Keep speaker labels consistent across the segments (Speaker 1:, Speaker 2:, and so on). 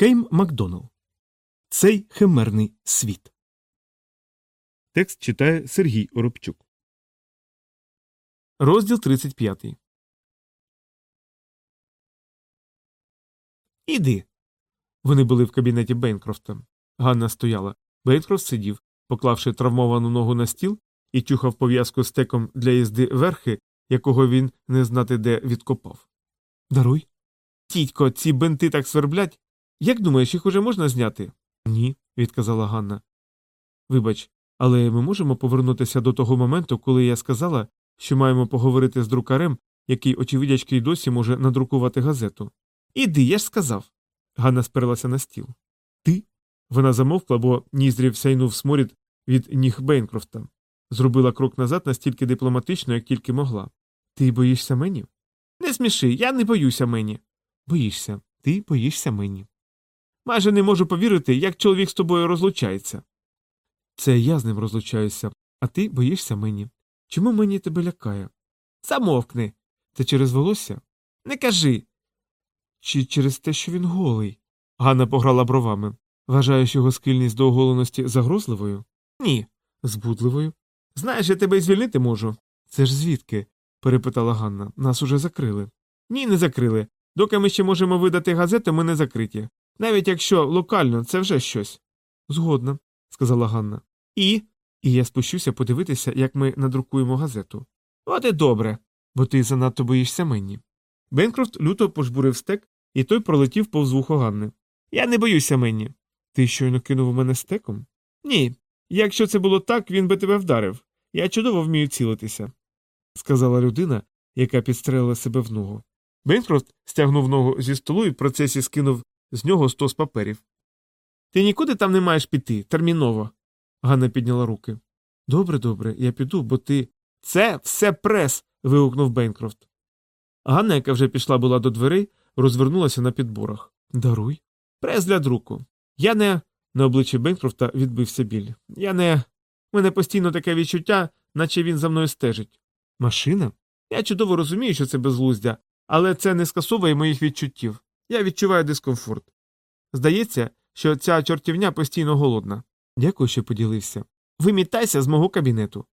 Speaker 1: Кейм Макдоналл. Цей химерний світ. Текст читає Сергій Оробчук. Розділ 35. Іди. Вони були в кабінеті Бейнкрофта. Ганна стояла. Бейнкрофт сидів, поклавши травмовану ногу на стіл, і тюхав пов'язку стеком для їзди верхи, якого він не знати де відкопав. Даруй. Тітько, ці бенти так сверблять. Як думаєш, їх уже можна зняти? Ні, відказала Ганна. Вибач, але ми можемо повернутися до того моменту, коли я сказала, що маємо поговорити з друкарем, який, очевидячки, й досі може надрукувати газету. Іди, я ж сказав. Ганна сперлася на стіл. Ти? Вона замовкла, бо ніздрів сяйнув сморід від ніг Бейнкрофта. Зробила крок назад настільки дипломатично, як тільки могла. Ти боїшся мені? Не сміши, я не боюся мені. Боїшся, ти боїшся мені. Майже не можу повірити, як чоловік з тобою розлучається. Це я з ним розлучаюся, а ти боїшся мені. Чому мені тебе лякає? Замовкни. Це через волосся? Не кажи. Чи через те, що він голий? Ганна пограла бровами. Вважаєш його схильність до оголеності загрозливою? Ні. Збудливою. Знаєш, я тебе звільнити можу. Це ж звідки? перепитала Ганна. Нас уже закрили. Ні, не закрили. Доки ми ще можемо видати газету, ми не закриті. Навіть якщо локально, це вже щось. Згодна, сказала Ганна. І. І я спущуся подивитися, як ми надрукуємо газету. От і добре, бо ти занадто боїшся мені. Бенкрофт люто пожбурив стек, і той пролетів повз вухо Ганни. Я не боюся мені. Ти щойно кинув у мене стеком? Ні. Якщо це було так, він би тебе вдарив. Я чудово вмію цілитися, сказала людина, яка підстрелила себе в ногу. Бенкрофт стягнув ногу зі столу і в процесі скинув з нього стос паперів. Ти нікуди там не маєш піти, терміново. Ганна підняла руки. Добре, добре, я піду, бо ти. Це все прес. вигукнув Бенкрофт. Ганна, яка вже пішла була до дверей, розвернулася на підборах. Даруй. Прес для друку. Я не. На обличчі Бенкрофта відбився біль. Я не. Мене постійно таке відчуття, наче він за мною стежить. Машина? Я чудово розумію, що це безглуздя, але це не скасовує моїх відчуттів. Я відчуваю дискомфорт. Здається, що ця чортівня постійно голодна. Дякую, що поділився. Вимітайся з мого кабінету.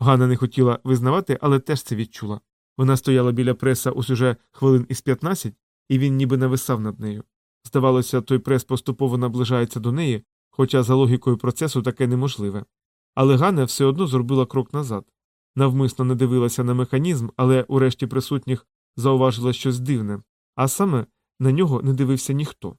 Speaker 1: Ганна не хотіла визнавати, але теж це відчула. Вона стояла біля преса ось уже хвилин із 15, і він ніби нависав над нею. Здавалося, той прес поступово наближається до неї, хоча за логікою процесу таке неможливе. Але Ганна все одно зробила крок назад. Навмисно не дивилася на механізм, але у решті присутніх зауважила щось дивне, а саме на нього не дивився ніхто.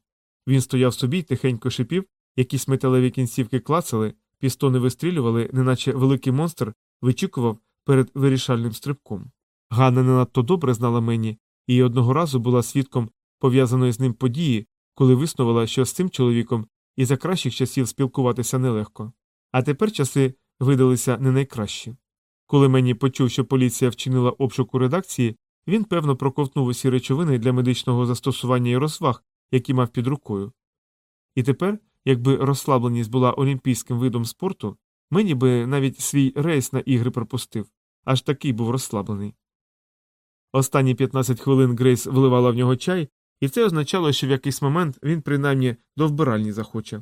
Speaker 1: Він стояв собі й тихенько шипів, якісь металеві кінцівки клацали, пістони вистрілювали, неначе великий монстр вичікував перед вирішальним стрибком. Ганна не надто добре знала мені і одного разу була свідком пов'язаної з ним події, коли виснувала, що з цим чоловіком і за кращих часів спілкуватися нелегко. А тепер часи видалися не найкращі. Коли мені почув, що поліція вчинила обшук у редакції, він певно проковтнув усі речовини для медичного застосування і розваг, які мав під рукою. І тепер, якби розслабленість була олімпійським видом спорту, мені би навіть свій рейс на ігри пропустив, аж такий був розслаблений. Останні 15 хвилин Грейс вливала в нього чай, і це означало, що в якийсь момент він принаймні до вбиральні захоче.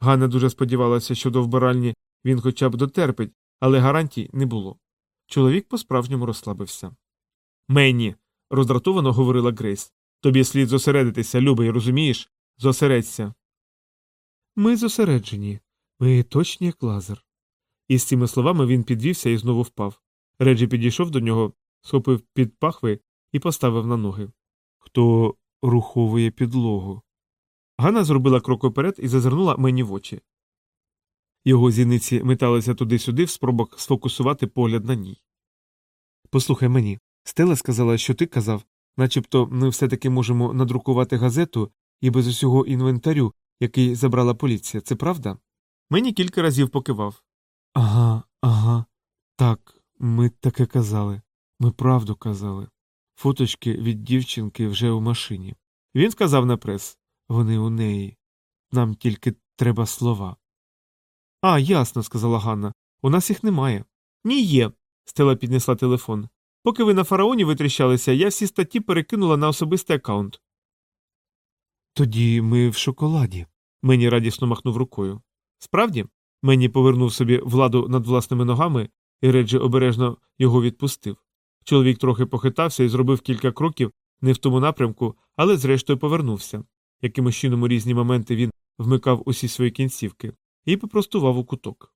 Speaker 1: Ганна дуже сподівалася, що до вбиральні він хоча б дотерпить, але гарантій не було. Чоловік по справжньому розслабився. Мені. роздратовано говорила Грейс. Тобі слід зосередитися, любий, розумієш? Зосередься. Ми зосереджені. Ми точні, як лазер. І з цими словами він підвівся і знову впав. Реджі підійшов до нього, схопив під пахви і поставив на ноги. Хто руховує підлогу? Ганна зробила крок уперед і зазирнула мені в очі. Його зіниці металися туди-сюди в спробах сфокусувати погляд на ній. Послухай мені, Стела сказала, що ти казав, начебто ми все таки можемо надрукувати газету і без усього інвентарю, який забрала поліція, це правда? Мені кілька разів покивав. Ага, ага. Так, ми таке казали. Ми правду казали. Фоточки від дівчинки вже у машині. Він сказав на прес вони у неї. Нам тільки треба слова. А, ясно, сказала Ганна. У нас їх немає. Ні, є. Стела піднесла телефон. Поки ви на фараоні витріщалися, я всі статті перекинула на особистий аккаунт. Тоді ми в шоколаді. Мені радісно махнув рукою. Справді, мені повернув собі владу над власними ногами, і Реджі обережно його відпустив. Чоловік трохи похитався і зробив кілька кроків не в тому напрямку, але зрештою повернувся. Якимось чином у різні моменти він вмикав усі свої кінцівки і попростував у куток.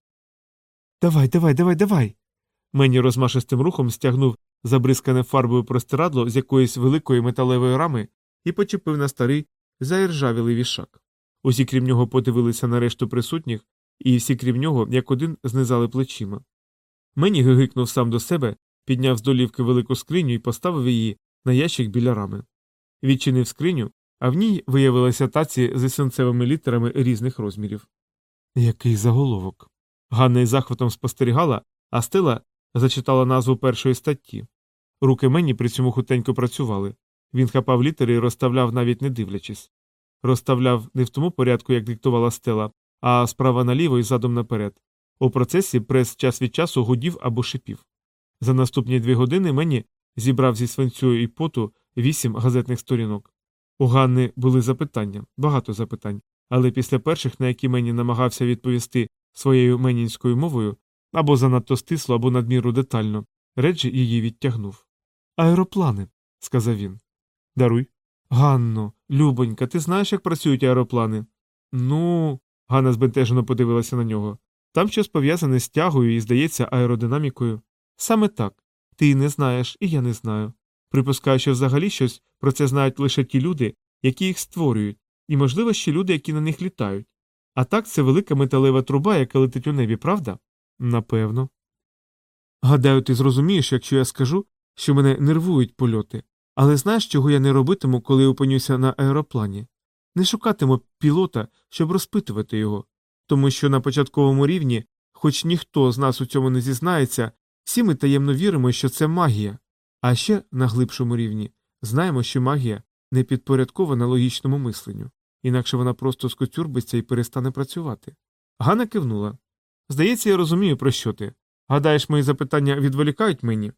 Speaker 1: Давай, давай, давай, давай. Мені розмашистим рухом стягнув забризкане фарбою простирадло з якоїсь великої металевої рами і почепив на старий заіржавілий вішак. Усі крім нього подивилися на решту присутніх, і всі крім нього, як один, знизали плечима. Мені гигикнув сам до себе, підняв з долівки велику скриню і поставив її на ящик біля рами. Відчинив скриню, а в ній виявилися таці з синцевими літерами різних розмірів. Який заголовок. Ганна із захватом спостерігала, а стела зачитала назву першої статті. Руки мені при цьому хутенько працювали. Він хапав літери і розставляв, навіть не дивлячись. Розставляв не в тому порядку, як диктувала стела, а справа наліво і задом наперед. У процесі прес час від часу гудів або шипів. За наступні дві години мені зібрав зі свинцю і поту вісім газетних сторінок. У Ганни були запитання, багато запитань, але після перших, на які мені намагався відповісти своєю менінською мовою, або занадто стисло, або надміру детально, Реджі її відтягнув. Аероплани, сказав він. Даруй. Ганно, любонька, ти знаєш, як працюють аероплани? Ну. Ганна збентежено подивилася на нього. Там щось пов'язане з тягою і, здається, аеродинамікою. Саме так. Ти не знаєш, і я не знаю. Припускаю, що взагалі щось про це знають лише ті люди, які їх створюють, і, можливо, ще люди, які на них літають. А так це велика металева труба, яка летить у небі, правда? Напевно. Гадаю, ти зрозумієш, якщо я скажу, що мене нервують польоти, але знаєш, чого я не робитиму, коли опинюся на аероплані? Не шукатиму пілота, щоб розпитувати його, тому що на початковому рівні, хоч ніхто з нас у цьому не зізнається, всі ми таємно віримо, що це магія, а ще на глибшому рівні знаємо, що магія не підпорядкована логічному мисленню, інакше вона просто скоцюрбиться і перестане працювати. Ганна кивнула. Здається, я розумію, про що ти. Гадаєш, мої запитання відволікають мені?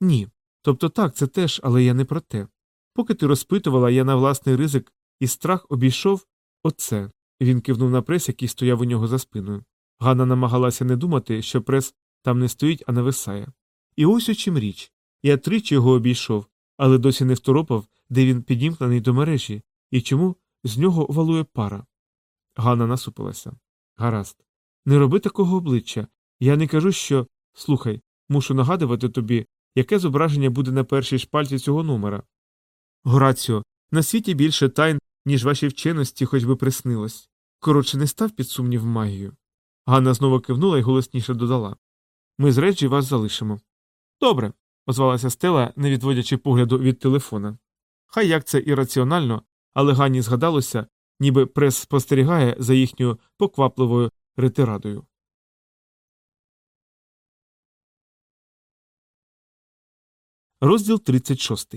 Speaker 1: Ні. Тобто так, це теж, але я не про те. Поки ти розпитувала, я на власний ризик і страх обійшов оце. Він кивнув на прес, який стояв у нього за спиною. Ганна намагалася не думати, що прес там не стоїть, а нависає. І ось у чим річ. Я тричі його обійшов, але досі не второпав, де він підімкнений до мережі, і чому з нього валує пара. Ганна насупилася. Гаразд. Не роби такого обличчя. Я не кажу, що. Слухай, мушу нагадувати тобі, яке зображення буде на першій шпальці цього номера. Гораціо, на світі більше тайн, ніж вашій вченості хоч би приснилось. Коротше, не став під сумнів магію. Ганна знову кивнула і голосніше додала Ми з Реджі вас залишимо. Добре, озвалася Стела, не відводячи погляду від телефона. Хай як це ірраціонально, але Ганні згадалося, ніби прес спостерігає за їхньою поквапливою ретирадою. Розділ 36.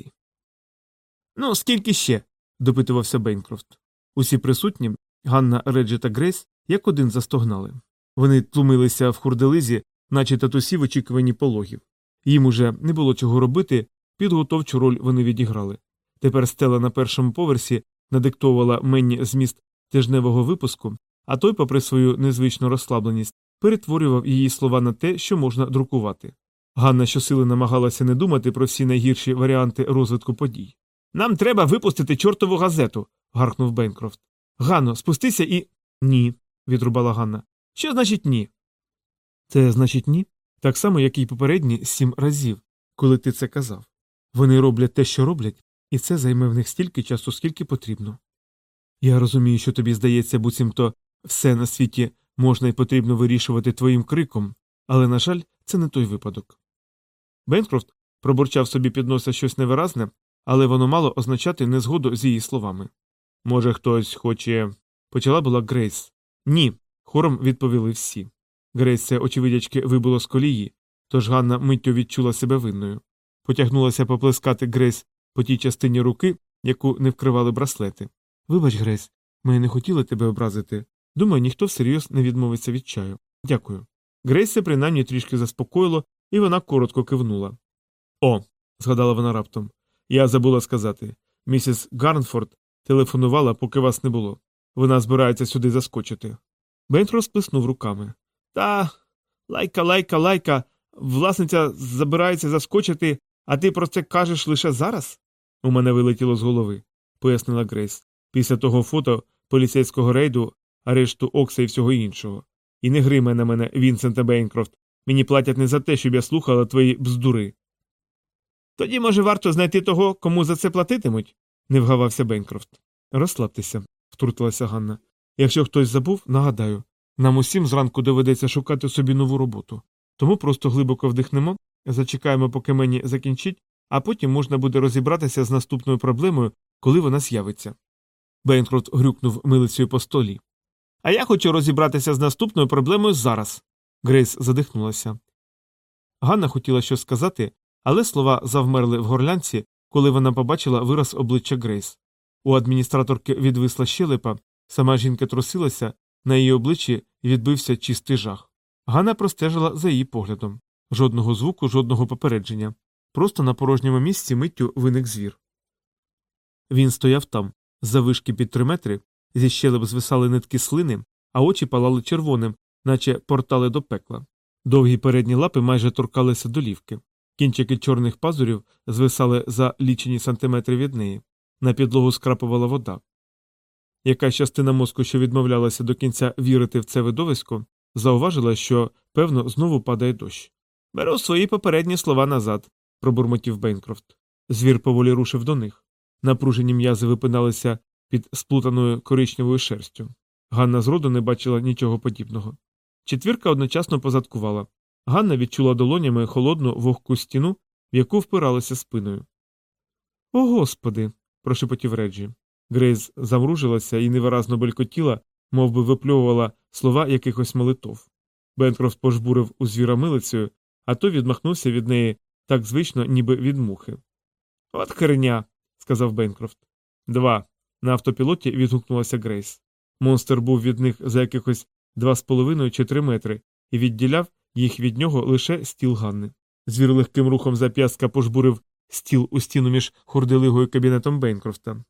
Speaker 1: Ну, скільки ще? допитувався Бейнкрофт. Усі присутні, Ганна, Реджі та Грейс, як один застогнали. Вони тлумилися в хурделизі, наче татусі в очікуванні пологів. Їм уже не було чого робити, підготовчу роль вони відіграли. Тепер стела на першому поверсі надиктовувала Менні зміст тижневого випуску, а той, попри свою незвичну розслабленість, перетворював її слова на те, що можна друкувати. Ганна щосили намагалася не думати про всі найгірші варіанти розвитку подій. Нам треба випустити чортову газету. гаркнув Бенкрофт. Ганно, спустися і. Ні, відрубала Ганна. Що значить ні? Це значить ні? Так само, як і попередні сім разів, коли ти це казав. Вони роблять те, що роблять, і це займе в них стільки часу, скільки потрібно. Я розумію, що тобі здається, буцімто все на світі можна і потрібно вирішувати твоїм криком, але, на жаль, це не той випадок. Бенкрофт пробурчав собі під носа щось невиразне, але воно мало означати незгоду з її словами. Може, хтось хоче. почала була Грейс. Ні. хором відповіли всі. Грейс це, очевидячки, вибуло з колії, тож Ганна миттю відчула себе винною. Потягнулася поплескати Грейс по тій частині руки, яку не вкривали браслети. Вибач, Грейс, ми не хотіли тебе образити. Думаю, ніхто всерйоз не відмовиться від чаю. Дякую. Грейс це принаймні трішки заспокоїло, і вона коротко кивнула. О, згадала вона раптом. Я забула сказати. Місіс Гарнфорд Телефонувала, поки вас не було. Вона збирається сюди заскочити. Бентрос сплеснув руками. Та лайка, лайка, лайка. Власниця забирається заскочити, а ти про це кажеш лише зараз? У мене вилетіло з голови, пояснила Грейс. Після того фото поліцейського рейду, арешту Окса і всього іншого. І не гримай на мене, Вінсента Бейнкрофт. Мені платять не за те, щоб я слухала твої бздури. Тоді, може, варто знайти того, кому за це платитимуть? не вгавався Бейнкрофт. Розслабтеся, втрутилася Ганна. Якщо хтось забув, нагадаю, нам усім зранку доведеться шукати собі нову роботу. Тому просто глибоко вдихнемо, зачекаємо, поки мені закінчить, а потім можна буде розібратися з наступною проблемою, коли вона з'явиться. Бейнкрофт грюкнув милицею по столі. А я хочу розібратися з наступною проблемою зараз. Грейс задихнулася. Ганна хотіла щось сказати, але слова завмерли в горлянці, коли вона побачила вираз обличчя Грейс. У адміністраторки відвисла щелепа, сама жінка трусилася, на її обличчі відбився чистий жах. Ганна простежила за її поглядом. Жодного звуку, жодного попередження. Просто на порожньому місці миттю виник звір. Він стояв там, за вишки під три метри, зі щелеп звисали нитки слини, а очі палали червоним, наче портали до пекла. Довгі передні лапи майже торкалися долівки. Кінчики чорних пазурів звисали за лічені сантиметри від неї. На підлогу скрапувала вода. Якась частина мозку, що відмовлялася до кінця вірити в це видовисько, зауважила, що, певно, знову падає дощ. Беру свої попередні слова назад, пробурмотів Бейнкрофт. Звір поволі рушив до них. Напружені м'язи випиналися під сплутаною коричневою шерстю. Ганна зроду не бачила нічого подібного. Четвірка одночасно позадкувала. Ганна відчула долонями холодну вогку стіну, в яку впиралася спиною. О господи. прошепотів Реджі. Грейс замружилася і невиразно белькотіла, мов би випльовувала слова якихось молитов. Бенкрофт пожбурив у звіра милицею, а той відмахнувся від неї так звично, ніби від мухи. От херня, сказав Бенкрофт. Два. На автопілоті відгукнулася Грейс. Монстр був від них за якихось два з половиною чи три метри і відділяв їх від нього лише стіл Ганни. Звір легким рухом зап'ястка пожбурив стіл у стіну між хурделигою кабінетом Бейнкрофта.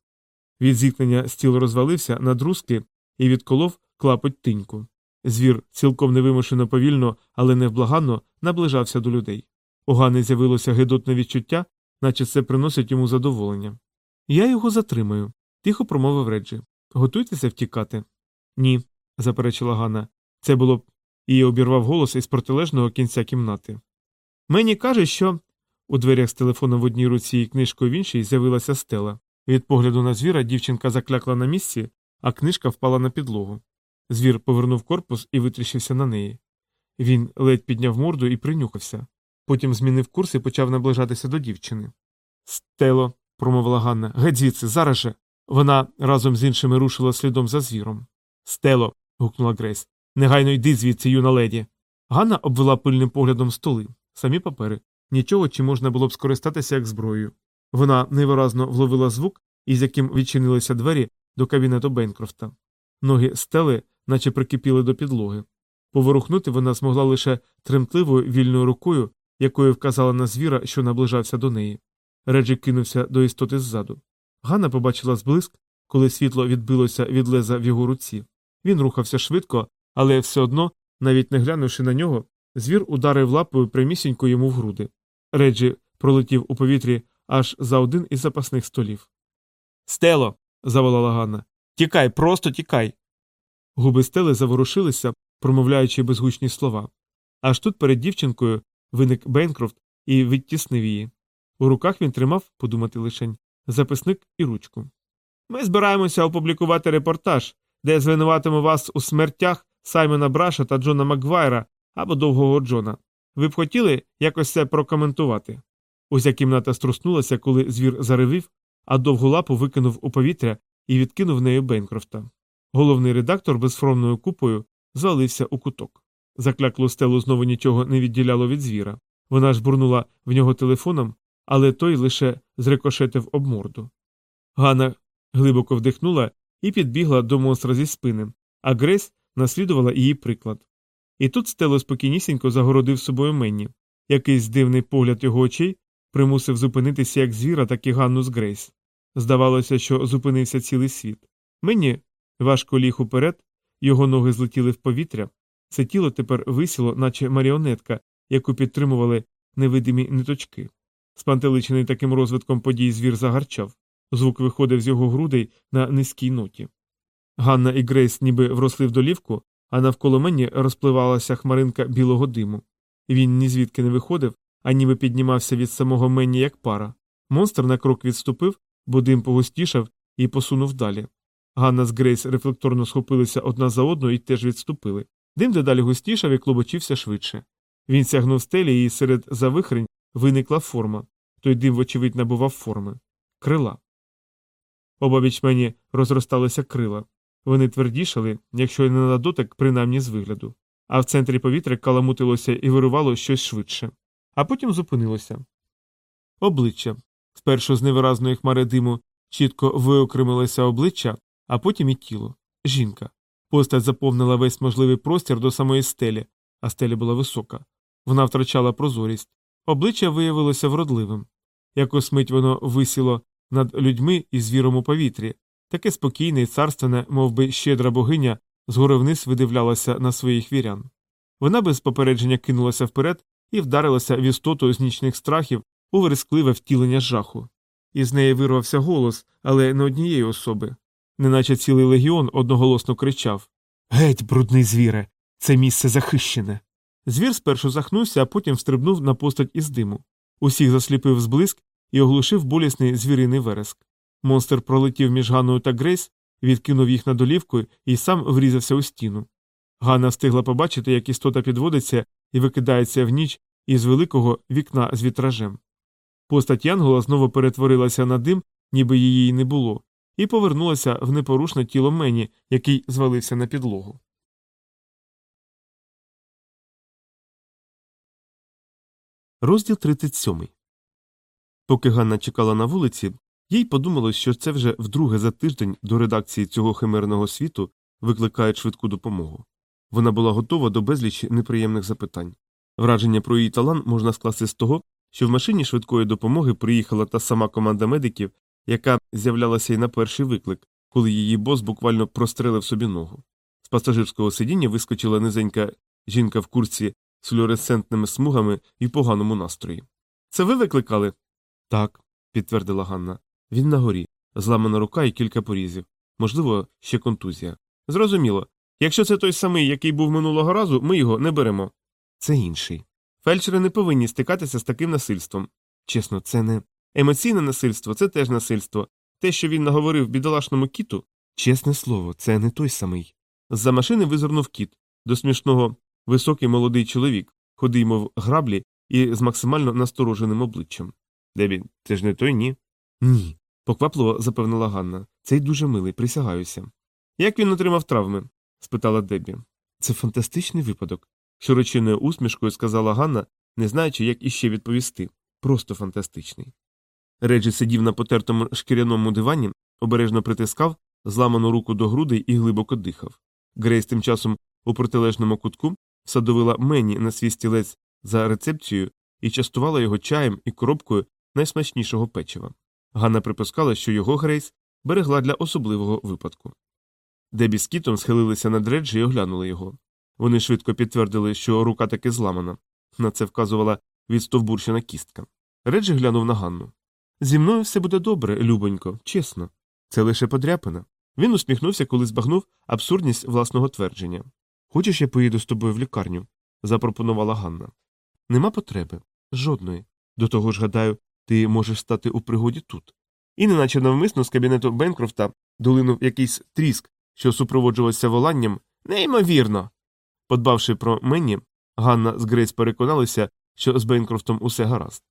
Speaker 1: Від зіткнення стіл розвалився на друзки і відколов клапоть тиньку. Звір цілком невимушено повільно, але невблаганно наближався до людей. У Ганни з'явилося гидотне відчуття, наче це приносить йому задоволення. Я його затримаю, тихо промовив Реджі. Готуйтеся втікати. Ні, заперечила Ганна. Це було б. Її обірвав голос із протилежного кінця кімнати. Мені каже, що. У дверях з телефоном в одній руці і книжкою в іншій з'явилася стела. Від погляду на звіра дівчинка заклякла на місці, а книжка впала на підлогу. Звір повернув корпус і витріщився на неї. Він ледь підняв морду і принюхався. Потім змінив курс і почав наближатися до дівчини. Стело, промовила Ганна, геть звідси, зараз же. Вона разом з іншими рушила слідом за звіром. Стело. Гукнула Грейс. Негайно йди звідси, юна леді. Ганна обвела пильним поглядом столи, самі папери, нічого, чи можна було б скористатися як зброєю. Вона невиразно вловила звук, із яким відчинилися двері до кабінету Бейнкрофта. Ноги стели, наче прикипіли до підлоги. Поворухнути вона змогла лише тремтливою вільною рукою, якою вказала на звіра, що наближався до неї. Реджі кинувся до істоти ззаду. Ганна побачила зблиск, коли світло відбилося від леза в його руці. Він рухався швидко, але все одно, навіть не глянувши на нього, звір ударив лапою прямісінько йому в груди. Реджі пролетів у повітрі аж за один із запасних столів. Стело. заволала Ганна. Тікай, просто тікай. Губи стели заворушилися, промовляючи безгучні слова. Аж тут перед дівчинкою виник Бейнкрофт і відтіснив її. У руках він тримав, подумати лишень, записник і ручку. Ми збираємося опублікувати репортаж, де звинуватимо вас у смертях Саймона Браша та Джона Макгвайра або довгого Джона. Ви б хотіли якось це прокоментувати? Уся кімната струснулася, коли звір заревів, а довгу лапу викинув у повітря і відкинув нею Бейнкрофта. Головний редактор безфромною купою звалився у куток. Закляклу стелу знову нічого не відділяло від звіра. Вона ж бурнула в нього телефоном, але той лише зрикошетив об морду. Ганна глибоко вдихнула і підбігла до монстра зі спини, а Грейс наслідувала її приклад. І тут стело спокійнісінько загородив собою Менні. Якийсь дивний погляд його очей примусив зупинитися як звіра, так і Ганну з Грейс. Здавалося, що зупинився цілий світ. Мені важко ліг уперед, його ноги злетіли в повітря, це тіло тепер висіло, наче маріонетка, яку підтримували невидимі ниточки. Спантеличений таким розвитком подій звір загарчав. Звук виходив з його грудей на низькій ноті. Ганна і Грейс ніби вросли в долівку, а навколо мені розпливалася хмаринка білого диму. Він ні звідки не виходив, а ніби піднімався від самого Менні як пара. Монстр на крок відступив, бо дим погустішав і посунув далі. Ганна з Грейс рефлекторно схопилися одна за одну і теж відступили. Дим дедалі густішав і клубочився швидше. Він сягнув стелі, і серед завихрень виникла форма. Той дим, вочевидь, набував форми. Крила. Обабіч мені розросталися крила. Вони твердішали, якщо й не на дотик, принаймні з вигляду. А в центрі повітря каламутилося і вирувало щось швидше. А потім зупинилося. Обличчя. Спершу з невиразної хмари диму чітко виокремилося обличчя, а потім і тіло. Жінка. Постать заповнила весь можливий простір до самої стелі, а стеля була висока. Вона втрачала прозорість. Обличчя виявилося вродливим. Якось мить воно висіло над людьми і звіром у повітрі, таке спокійне і царственне, мов би щедра богиня, згори вниз видивлялася на своїх вірян. Вона без попередження кинулася вперед і вдарилася в істоту з нічних страхів у верескливе втілення жаху. Із неї вирвався голос, але не однієї особи. Неначе цілий легіон одноголосно кричав Геть, брудний звіре, це місце захищене. Звір спершу захнувся, а потім встрибнув на постать із диму. Усіх засліпив зблиск і оглушив болісний звіриний вереск. Монстр пролетів між Ганною та Грейс, відкинув їх на долівку і сам врізався у стіну. Ганна встигла побачити, як істота підводиться і викидається в ніч із великого вікна з вітражем. Постать Янгола знову перетворилася на дим, ніби її й не було, і повернулася в непорушне тіло Мені, який звалився на підлогу.
Speaker 2: Розділ 37. Поки Ганна чекала на вулиці, їй подумалось, що це вже вдруге за тиждень до редакції цього химерного світу викликають швидку допомогу. Вона була готова до безлічі неприємних запитань. Враження про її талант можна скласти з того, що в машині швидкої допомоги приїхала та сама команда медиків, яка з'являлася й на перший виклик, коли її бос буквально прострелив собі ногу. З пасажирського сидіння вискочила низенька жінка в курці з флюоресцентними смугами і поганому настрої. Це ви викликали? Так, підтвердила Ганна. Він на горі, зламана рука і кілька порізів. Можливо, ще контузія. Зрозуміло. Якщо це той самий, який був минулого разу, ми його не беремо. Це інший. Фельдшери не повинні стикатися з таким насильством. Чесно, це не емоційне насильство, це теж насильство. Те, що він наговорив бідолашному кіту, чесне слово, це не той самий. З-за машини визирнув кіт, до смішного високий молодий чоловік, ходий, мов граблі, і з максимально настороженим обличчям. Дебі, це ж не той, ні? Ні. поквапливо запевнила Ганна. Цей дуже милий, присягаюся. Як він отримав травми? спитала Дебі. Це фантастичний випадок, широчинною усмішкою сказала Ганна, не знаючи, як іще відповісти. Просто фантастичний. Реджі сидів на потертому шкіряному дивані, обережно притискав зламану руку до грудей і глибоко дихав. Грейс тим часом у протилежному кутку садовила Мені на свій стілець за рецепцією і частувала його чаєм і коробкою найсмачнішого печива. Ганна припускала, що його Грейс берегла для особливого випадку. Дебі з Кітом схилилися над Реджі і оглянули його. Вони швидко підтвердили, що рука таки зламана. На це вказувала відстовбурщена кістка. Реджі глянув на Ганну. Зі мною все буде добре, любонько, чесно. Це лише подряпина. Він усміхнувся, коли збагнув абсурдність власного твердження. Хочеш, я поїду з тобою в лікарню? запропонувала Ганна. Нема потреби. Жодної. До того ж, гадаю, ти можеш стати у пригоді тут. І неначе навмисно з кабінету Бенкрофта долинув якийсь тріск, що супроводжувався воланням Неймовірно. Подбавши про мені, Ганна з Грейс переконалися, що з Бенкрофтом усе гаразд.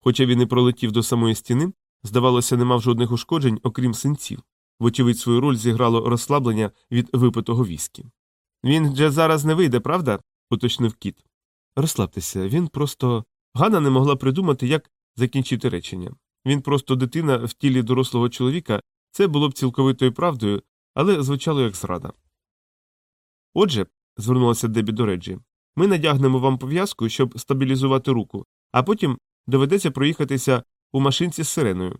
Speaker 2: Хоча він і пролетів до самої стіни, здавалося, не мав жодних ушкоджень, окрім синців. Вочевидь, свою роль зіграло розслаблення від випитого віскі. Він же зараз не вийде, правда? уточнив кіт. Розслабтеся, він просто. Ганна не могла придумати, як закінчити речення. Він просто дитина в тілі дорослого чоловіка, це було б цілковитою правдою, але звучало як зрада. Отже, звернулася Дебі до Реджі, ми надягнемо вам пов'язку, щоб стабілізувати руку, а потім доведеться проїхатися у машинці з сиреною.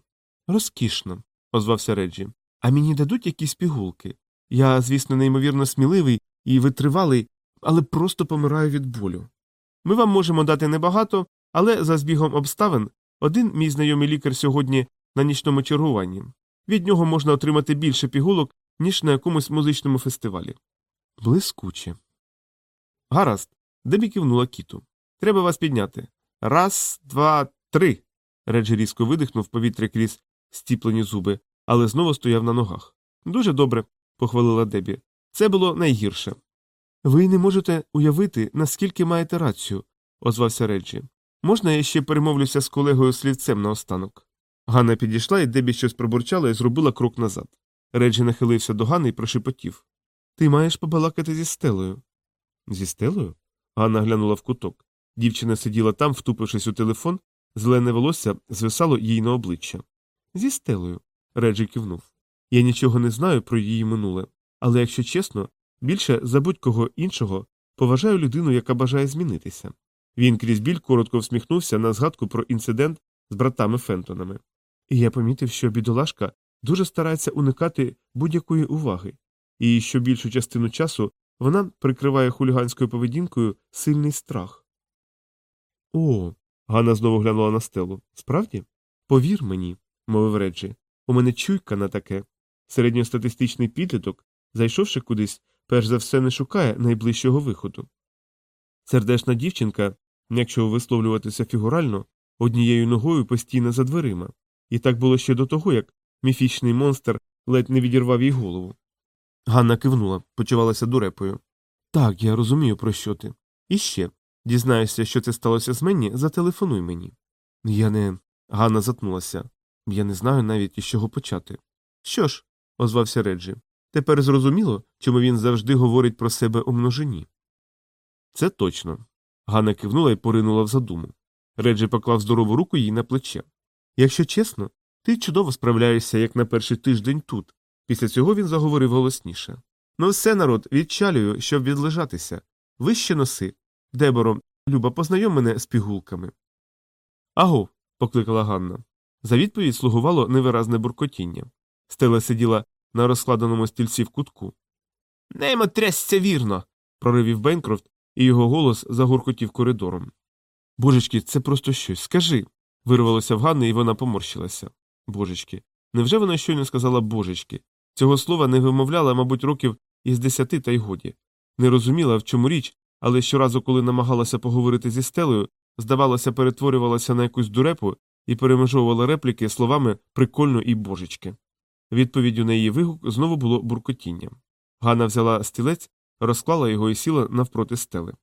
Speaker 2: Розкішно. озвався Реджі. А мені дадуть якісь пігулки. Я, звісно, неймовірно сміливий і витривалий, але просто помираю від болю. Ми вам можемо дати небагато, але за збігом обставин один мій знайомий лікар сьогодні на нічному чергуванні. Від нього можна отримати більше пігулок, ніж на якомусь музичному фестивалі. Блискуче. Гаразд. Дебі кивнула кіту. Треба вас підняти. Раз, два, три. Реджі різко видихнув повітря крізь стіплені зуби, але знову стояв на ногах. Дуже добре, похвалила Дебі. Це було найгірше. Ви не можете уявити, наскільки маєте рацію, озвався Реджі. Можна я ще перемовлюся з колегою слівцем наостанок? Ганна підійшла, і Дебі щось пробурчала і зробила крок назад. Реджі нахилився до Ганни і прошепотів. Ти маєш побалакати зі стелею. Зі стелею? Ганна глянула в куток. Дівчина сиділа там, втупившись у телефон, зелене волосся звисало їй на обличчя. Зі стелею. Реджі кивнув. Я нічого не знаю про її минуле, але, якщо чесно, більше за будь-кого іншого поважаю людину, яка бажає змінитися. Він крізь біль коротко всміхнувся на згадку про інцидент з братами Фентонами. І я помітив, що бідолашка дуже старається уникати будь-якої уваги, і що більшу частину часу вона прикриває хуліганською поведінкою сильний страх. О. Ганна знову глянула на стелу. Справді? Повір мені, мовив Реджі, у мене чуйка на таке. Середньостатистичний підліток, зайшовши кудись, перш за все не шукає найближчого виходу. Сердешна дівчинка, якщо висловлюватися фігурально, однією ногою постійно за дверима, і так було ще до того, як міфічний монстр ледь не відірвав їй голову. Ганна кивнула, почувалася дурепою. Так, я розумію, про що ти. І ще дізнаєшся, що це сталося з мені, зателефонуй мені. Я не. Ганна затнулася. Я не знаю навіть із чого почати. Що ж, озвався Реджі, тепер зрозуміло, чому він завжди говорить про себе у множині. Це точно. Ганна кивнула і поринула в задуму. Реджі поклав здорову руку їй на плече. Якщо чесно, ти чудово справляєшся, як на перший тиждень тут. Після цього він заговорив голосніше. Ну, все, народ, відчалюю, щоб відлежатися. Вище носи. Деборо, Люба, познайом мене з пігулками. Аго. покликала Ганна. За відповідь слугувало невиразне буркотіння. Стела сиділа на розкладеному стільці в кутку. Неймо трясся вірно. проривів Бенкрофт, і його голос загуркотів коридором. Божечки, це просто щось. Скажи. вирвалося в Ганни, і вона поморщилася. Божечки. Невже вона щойно сказала божечки? Цього слова не вимовляла, мабуть, років із десяти та й годі. Не розуміла, в чому річ, але щоразу, коли намагалася поговорити зі стелею, здавалося, перетворювалася на якусь дурепу і перемежовувала репліки словами прикольно і божечки. Відповіддю на її вигук знову було буркотіння. Ганна взяла стілець, розклала його і сіла навпроти стели.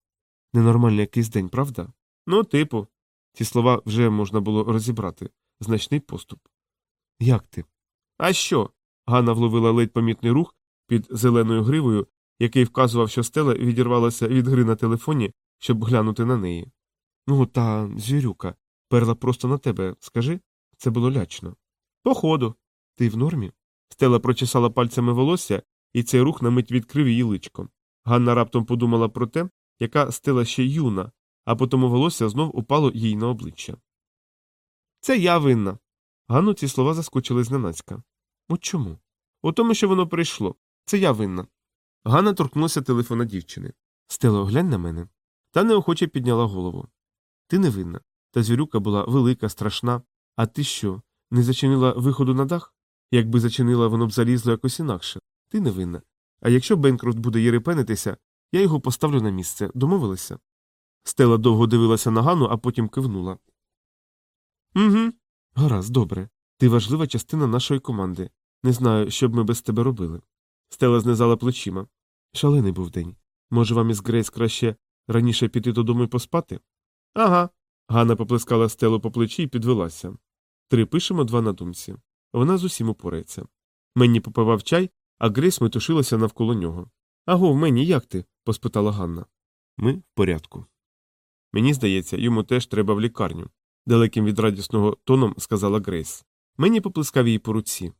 Speaker 2: Ненормальний якийсь день, правда? Ну, типу. Ці слова вже можна було розібрати значний поступ. Як ти? А що? Ганна вловила ледь помітний рух під зеленою гривою, який вказував, що стела відірвалася від гри на телефоні, щоб глянути на неї. Ну, та звірюка, перла просто на тебе, скажи, це було лячно. Походу. Ти в нормі? Стела прочесала пальцями волосся, і цей рух на мить відкрив її личко. Ганна раптом подумала про те, яка стела ще юна, а потім волосся знов упало їй на обличчя. Це я винна. Ганну ці слова заскочили зненацька. От чому? У тому, що воно прийшло. Це я винна. Ганна торкнулася телефона дівчини. Стело, глянь на мене. Та неохоче підняла голову. Ти не винна. Та звірюка була велика, страшна. А ти що? Не зачинила виходу на дах? Якби зачинила, воно б залізло якось інакше. Ти не винна. А якщо Бенкрофт буде єрепенитися, я його поставлю на місце. Домовилися? Стела довго дивилася на Ганну, а потім кивнула. Угу. Гаразд, добре. Ти важлива частина нашої команди. Не знаю, що б ми без тебе робили. Стела знизала плечима. Шалений був день. Може, вам із Грейс краще раніше піти додому і поспати? Ага. Ганна поплескала стелу по плечі і підвелася. Три пишемо два на думці. Вона з усім упорається. Менні попивав чай, а Грейс метушилася навколо нього. Агов, Менні, як ти? поспитала Ганна. Ми в порядку. Мені здається, йому теж треба в лікарню, далеким від радісного тоном сказала Грейс. Менні поплескав її по руці.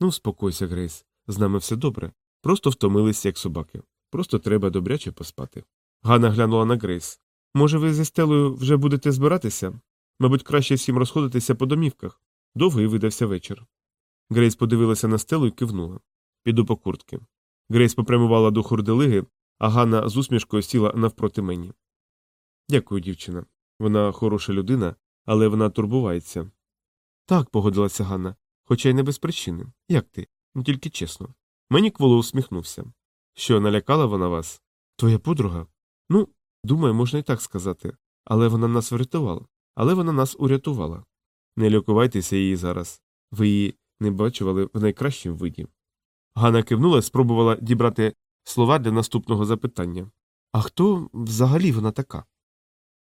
Speaker 2: Ну, успокойся, Грейс, з нами все добре. Просто втомилися, як собаки. Просто треба добряче поспати. Ганна глянула на Грейс. Може, ви зі Стеллою вже будете збиратися? Мабуть, краще всім розходитися по домівках. Довгий видався вечір. Грейс подивилася на стелу і кивнула. Піду по куртки. Грейс попрямувала до хурделиги, а Ганна з усмішкою сіла навпроти мені. Дякую, дівчина. Вона хороша людина, але вона турбувається. Так, погодилася Ганна, хоча й не без причини. Як ти? Ну тільки чесно. Мені кволо усміхнувся. Що, налякала вона вас? Твоя подруга? Ну, думаю, можна і так сказати. Але вона нас врятувала. Але вона нас урятувала. Не лікувайтеся її зараз. Ви її не бачували в найкращому виді. Ганна кивнула спробувала дібрати слова для наступного запитання. А хто взагалі вона така?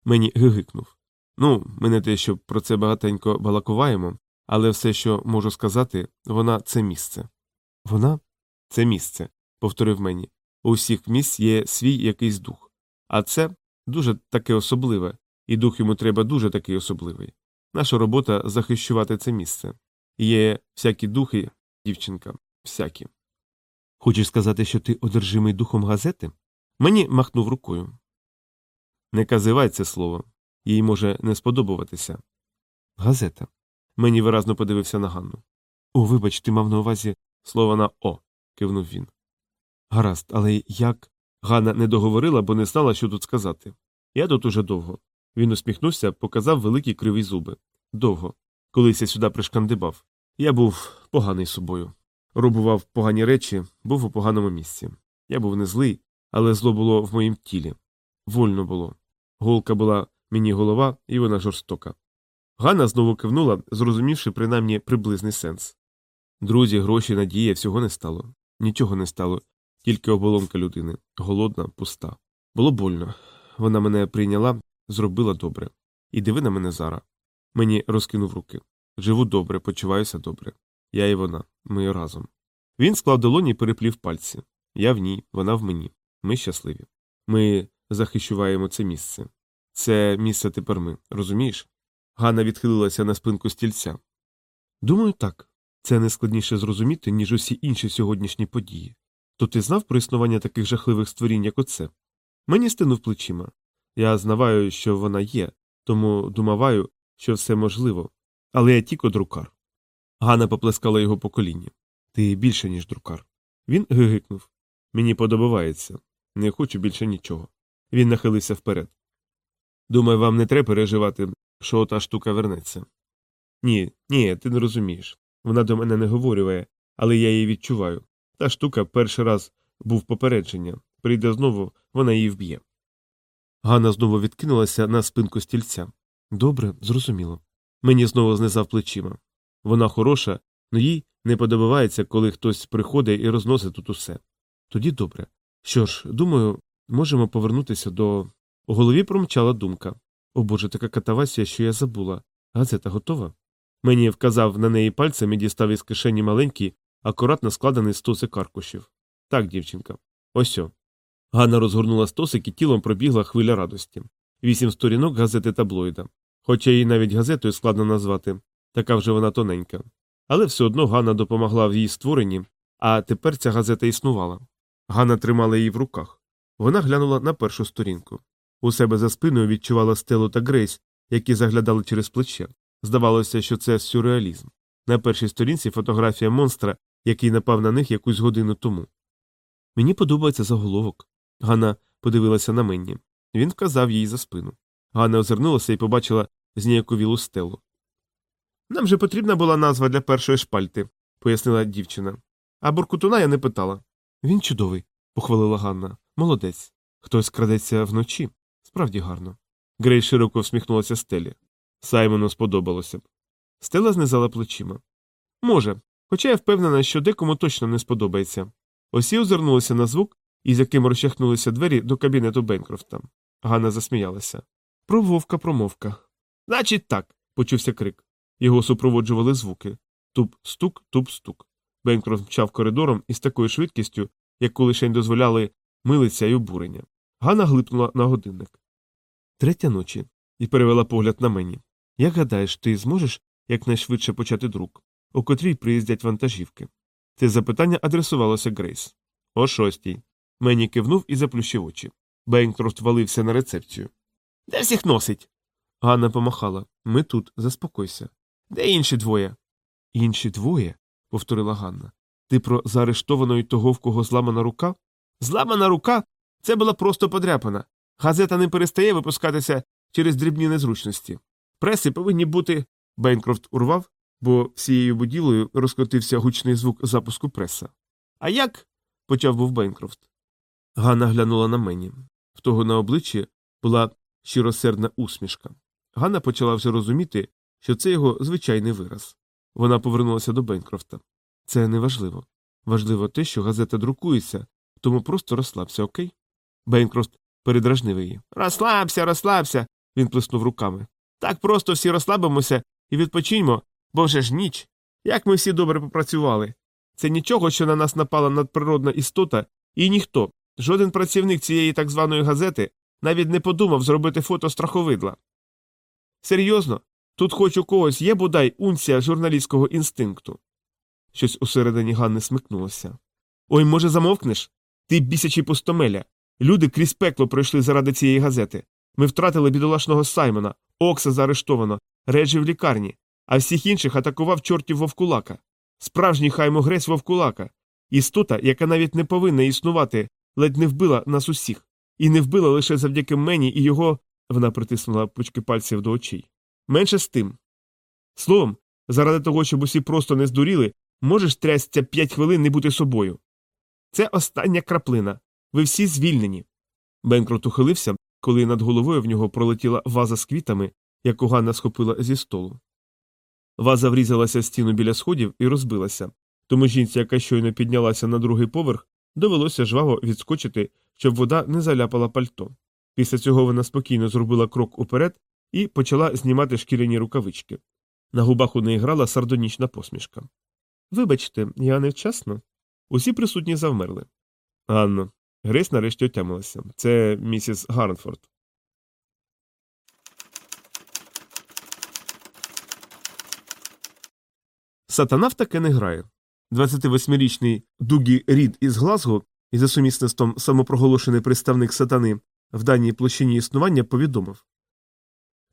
Speaker 2: Мені гигикнув. Ну, ми не те, що про це багатенько балакуваємо, але все, що можу сказати, вона це місце. Вона це місце, повторив мені. У всіх місць є свій якийсь дух. А це дуже таке особливе, і дух йому треба дуже такий особливий. Наша робота захищувати це місце. Є всякі духи, дівчинка, всякі. Хочеш сказати, що ти одержимий духом газети? Мені махнув рукою. Не казивай це слово, їй може не сподобуватися. Газета. Мені виразно подивився на Ганну. О, вибач, ти мав на увазі слово на О, кивнув він. Гаразд, але як. Ганна не договорила, бо не знала, що тут сказати. Я тут уже довго. Він усміхнувся, показав великі криві зуби. Довго. Колись я сюди пришкандибав. Я був поганий собою. Робував погані речі, був у поганому місці. Я був не злий, але зло було в моїм тілі. Вольно було. Голка була мені голова, і вона жорстока. Ганна знову кивнула, зрозумівши принаймні приблизний сенс. Друзі, гроші, надія, всього не стало. Нічого не стало, тільки оболонка людини, голодна, пуста. Було больно. Вона мене прийняла, зробила добре. І диви на мене зараз. Мені розкинув руки. Живу добре, почуваюся добре. Я і вона, ми разом. Він склав долоні і переплів пальці. Я в ній, вона в мені. Ми щасливі. Ми захищуваємо це місце. Це місце тепер ми, розумієш? Ганна відхилилася на спинку стільця. Думаю, так. Це не складніше зрозуміти, ніж усі інші сьогоднішні події. То ти знав про існування таких жахливих створінь, як оце? Мені стинув плечима. Я знаваю, що вона є, тому думаваю, що все можливо. Але я тільки друкар. Ганна поплескала його по коліні. Ти більше, ніж друкар. Він гигикнув. Мені подобається. Не хочу більше нічого. Він нахилився вперед. Думаю, вам не треба переживати, що ота штука вернеться. Ні, ні, ти не розумієш. Вона до мене не говорює, але я її відчуваю. Та штука перший раз був попередження. Прийде знову, вона її вб'є. Ганна знову відкинулася на спинку стільця. Добре, зрозуміло. Мені знову знизав плечима. Вона хороша, но їй не подобається, коли хтось приходить і розносить тут усе. Тоді добре. Що ж, думаю, можемо повернутися до. У голові промчала думка. О боже, така катавасія, що я забула. Газета готова? Мені вказав на неї пальцем і дістав із кишені маленький, акуратно складений стосик аркушів. Так, дівчинка. Ось о. Ганна розгорнула стосик і тілом пробігла хвиля радості. Вісім сторінок газети таблоїда. Хоча її навіть газетою складно назвати, така вже вона тоненька. Але все одно Ганна допомогла в її створенні, а тепер ця газета існувала. Ганна тримала її в руках. Вона глянула на першу сторінку. У себе за спиною відчувала стелу та Грейс, які заглядали через плече. Здавалося, що це сюрреалізм. На першій сторінці фотографія монстра, який напав на них якусь годину тому. Мені подобається заголовок. Ганна подивилася на мені. Він вказав їй за спину. Ганна озирнулася і побачила зніяковілу стелу. Нам же потрібна була назва для першої шпальти, пояснила дівчина. А буркутуна я не питала. Він чудовий, похвалила Ганна. Молодець. Хтось крадеться вночі. Справді гарно. Грей широко всміхнулася стелі. Саймону сподобалося б. Стела знизала плечима. Може, хоча я впевнена, що декому точно не сподобається. Осі озирнулися на звук, із яким розчахнулися двері до кабінету Бенкрофта. Ганна засміялася. Про вовка промовка. Значить, так. почувся крик. Його супроводжували звуки туп стук, туп стук. Бенкрофт мчав коридором із такою швидкістю, яку лишень дозволяли милиця й обурення. Ганна глипнула на годинник. Третя ночі. І перевела погляд на мені. Як гадаєш, ти зможеш якнайшвидше почати друк, у котрій приїздять вантажівки? Це запитання адресувалося Грейс. О шостій. Мені кивнув і заплющив очі. Бенкрофт валився на рецепцію. Де всіх носить? Ганна помахала. Ми тут, заспокойся. Де інші двоє? Інші двоє? повторила Ганна. Ти про заарештованого того, в кого зламана рука? Зламана рука? Це була просто подряпана. Газета не перестає випускатися через дрібні незручності. Преси повинні бути. Бейнкрофт урвав, бо всією будівлею розкотився гучний звук запуску преса. А як? почав був Бейнкрофт. Ганна глянула на мені. В того на обличчі була щиросердна усмішка. Ганна почала вже розуміти, що це його звичайний вираз. Вона повернулася до Бейнкрофта. Це не важливо. Те, що газета друкується, тому просто розслабся, окей? Бейнкрофт передражнив її. Розслабся, розслабся. Він плеснув руками. Так просто всі розслабимося і відпочиньмо, бо вже ж ніч. Як ми всі добре попрацювали. Це нічого, що на нас напала надприродна істота, і ніхто, жоден працівник цієї так званої газети навіть не подумав зробити фото страховидла. Серйозно, тут хоч у когось є бодай унція журналістського інстинкту. Щось усередині Ганни смикнулося. Ой, може, замовкнеш? Ти бісячий пустомеля. Люди крізь пекло пройшли заради цієї газети. Ми втратили бідолашного Саймона, Окса заарештовано, Реджі в лікарні, а всіх інших атакував чортів вовкулака. Справжній хаймо грець вовкулака. Істота, яка навіть не повинна існувати, ледь не вбила нас усіх. І не вбила лише завдяки мені і його. Вона притиснула пучки пальців до очей. Менше з тим. Словом, заради того, щоб усі просто не здуріли, можеш трясця п'ять хвилин не бути собою. Це остання краплина. Ви всі звільнені. Бенкрот ухилився, коли над головою в нього пролетіла ваза з квітами, яку Ганна схопила зі столу. Ваза врізалася в стіну біля сходів і розбилася, тому жінці, яка щойно піднялася на другий поверх, довелося жваво відскочити, щоб вода не заляпала пальто. Після цього вона спокійно зробила крок уперед і почала знімати шкіряні рукавички. На губах у неї грала сардонічна посмішка. Вибачте, я невчасно. Усі присутні завмерли. Ганно. Грейс нарешті отямилася. Це місіс Гарнфорд. Сатана в таке не грає. 28-річний Дугі Рід із Глазго і за сумісництвом самопроголошений представник сатани в даній площині існування повідомив.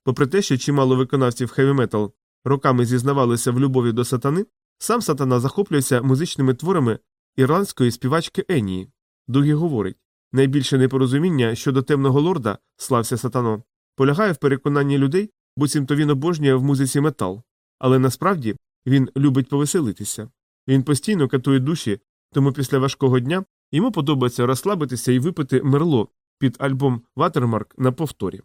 Speaker 2: Попри те, що чимало виконавців хеві-метал роками зізнавалися в любові до сатани, сам сатана захоплюється музичними творами ірландської співачки Енії. Дугі говорить найбільше непорозуміння щодо темного лорда, слався сатано, полягає в переконанні людей, буцімто він обожнює в музиці метал, але насправді він любить повеселитися. Він постійно катує душі, тому після важкого дня йому подобається розслабитися і випити мерло під альбом Ватермарк на повторі.